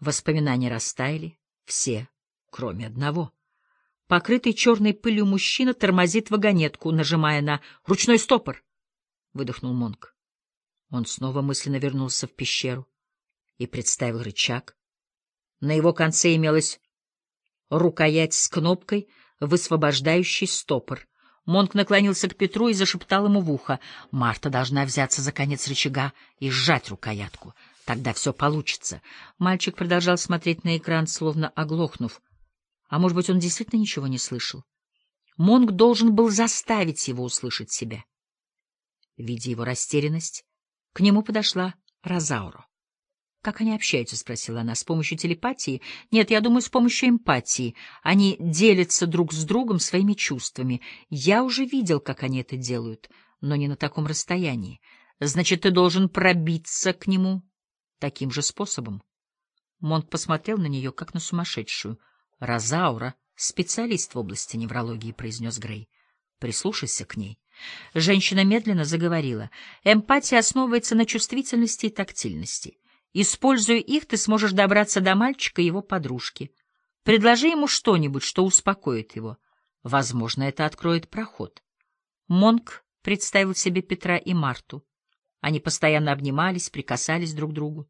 Воспоминания растаяли, все, кроме одного. Покрытый черной пылью мужчина тормозит вагонетку, нажимая на «ручной стопор», — выдохнул Монк. Он снова мысленно вернулся в пещеру и представил рычаг. На его конце имелась рукоять с кнопкой, высвобождающий стопор. Монк наклонился к Петру и зашептал ему в ухо. «Марта должна взяться за конец рычага и сжать рукоятку. Тогда все получится». Мальчик продолжал смотреть на экран, словно оглохнув. А может быть, он действительно ничего не слышал? Монк должен был заставить его услышать себя. Видя его растерянность, к нему подошла Розауро. «Как они общаются?» — спросила она. «С помощью телепатии?» «Нет, я думаю, с помощью эмпатии. Они делятся друг с другом своими чувствами. Я уже видел, как они это делают, но не на таком расстоянии. Значит, ты должен пробиться к нему таким же способом». Монк посмотрел на нее, как на сумасшедшую. «Розаура — специалист в области неврологии», — произнес Грей. «Прислушайся к ней». Женщина медленно заговорила. «Эмпатия основывается на чувствительности и тактильности». Используя их, ты сможешь добраться до мальчика и его подружки. Предложи ему что-нибудь, что успокоит его. Возможно, это откроет проход. Монк представил себе Петра и Марту. Они постоянно обнимались, прикасались друг к другу.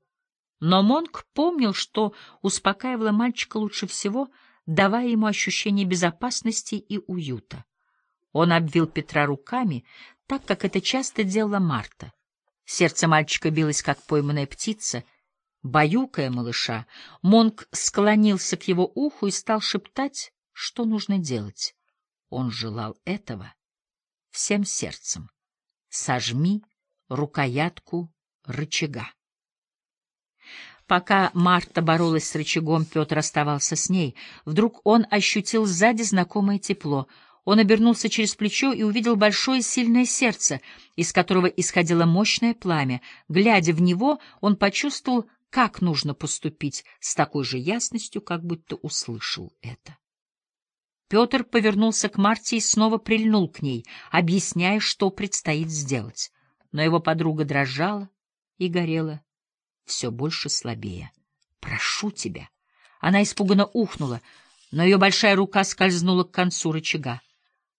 Но Монк помнил, что успокаивало мальчика лучше всего, давая ему ощущение безопасности и уюта. Он обвил Петра руками, так, как это часто делала Марта. Сердце мальчика билось, как пойманная птица. Баюкая малыша, Монк склонился к его уху и стал шептать, что нужно делать. Он желал этого всем сердцем. Сожми рукоятку рычага. Пока Марта боролась с рычагом, Петр оставался с ней. Вдруг он ощутил сзади знакомое тепло — он обернулся через плечо и увидел большое сильное сердце, из которого исходило мощное пламя. Глядя в него, он почувствовал, как нужно поступить, с такой же ясностью, как будто услышал это. Петр повернулся к Марте и снова прильнул к ней, объясняя, что предстоит сделать. Но его подруга дрожала и горела все больше слабее. «Прошу тебя!» Она испуганно ухнула, но ее большая рука скользнула к концу рычага.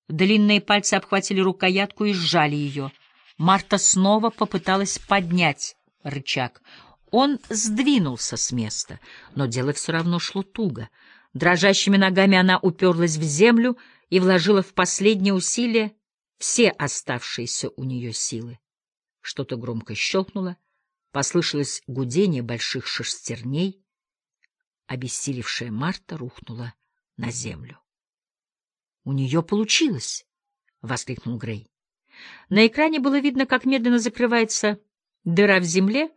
Длинные пальцы обхватили рукоятку и сжали ее. Марта снова попыталась поднять рычаг. Он сдвинулся с места, но дело все равно шло туго. Дрожащими ногами она уперлась в землю и вложила в последнее усилие все оставшиеся у нее силы. Что-то громко щелкнуло, послышалось гудение больших шерстерней. Обессилевшая Марта рухнула на землю. У нее получилось! — воскликнул Грей. На экране было видно, как медленно закрывается дыра в земле,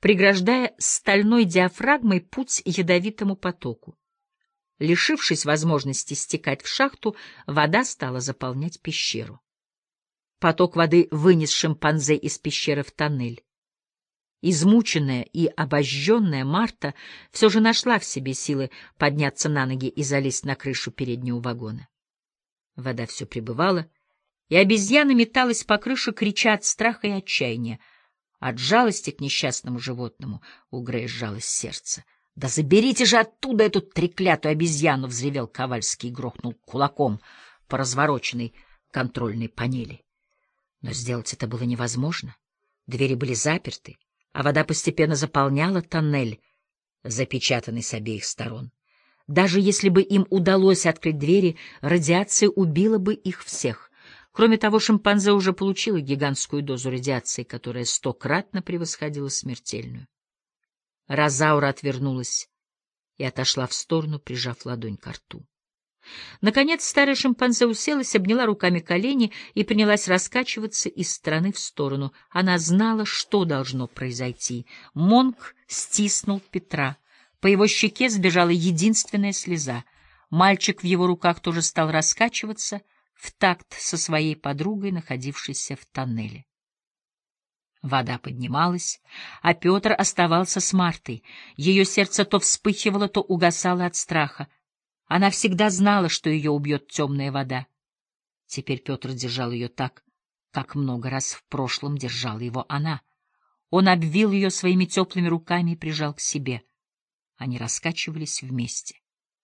преграждая стальной диафрагмой путь ядовитому потоку. Лишившись возможности стекать в шахту, вода стала заполнять пещеру. Поток воды вынес шимпанзе из пещеры в тоннель. Измученная и обожженная Марта все же нашла в себе силы подняться на ноги и залезть на крышу переднего вагона. Вода все прибывала, и обезьяна металась по крыше, крича от страха и отчаяния. От жалости к несчастному животному у Грея сжалось сердце. — Да заберите же оттуда эту треклятую обезьяну! — взревел Ковальский и грохнул кулаком по развороченной контрольной панели. Но сделать это было невозможно. Двери были заперты, а вода постепенно заполняла тоннель, запечатанный с обеих сторон. Даже если бы им удалось открыть двери, радиация убила бы их всех. Кроме того, шимпанзе уже получила гигантскую дозу радиации, которая стократно превосходила смертельную. Розаура отвернулась и отошла в сторону, прижав ладонь к рту. Наконец старая шимпанзе уселась, обняла руками колени и принялась раскачиваться из стороны в сторону. Она знала, что должно произойти. Монк стиснул Петра. По его щеке сбежала единственная слеза. Мальчик в его руках тоже стал раскачиваться в такт со своей подругой, находившейся в тоннеле. Вода поднималась, а Петр оставался с Мартой. Ее сердце то вспыхивало, то угасало от страха. Она всегда знала, что ее убьет темная вода. Теперь Петр держал ее так, как много раз в прошлом держала его она. Он обвил ее своими теплыми руками и прижал к себе — Они раскачивались вместе.